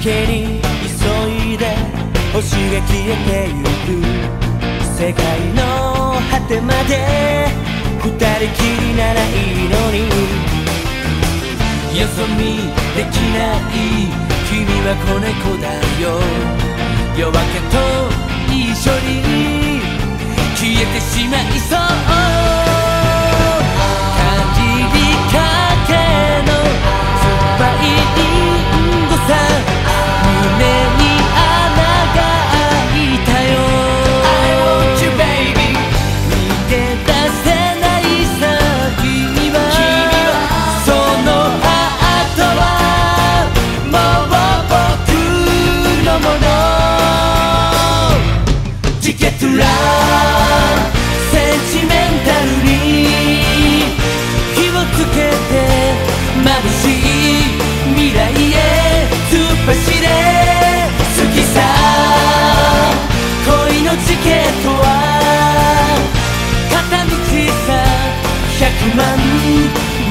けに急いで星が消えてゆく世界の果てまで二人きりならいいのに。よそ見できない君は子猫だよ。夜明けと一緒に消えてしまいそう。チケットランセンチメンタルに気をつけて眩しい未来へ突っ走れ好きさ恋のチケットは片道さ100万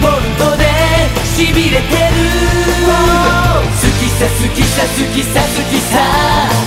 ボルトでしびれてる好きさ好きさ好きさ好きさ。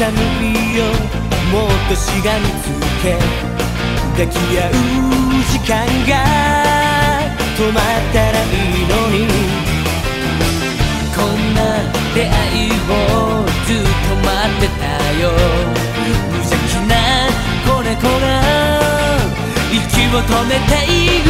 寒いよ。もっとしがみつけ。抱き合う時間が止まったらいいのに。こんな出会いをずっと待ってたよ。無邪気な子猫が息を止めている。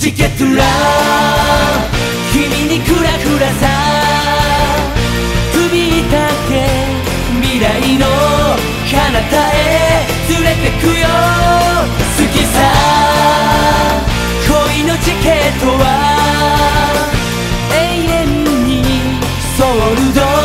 チケットは君にクラクラさ。首立て未来の彼方へ。連れてくよ。好きさ。恋のチケットは永遠にソールド。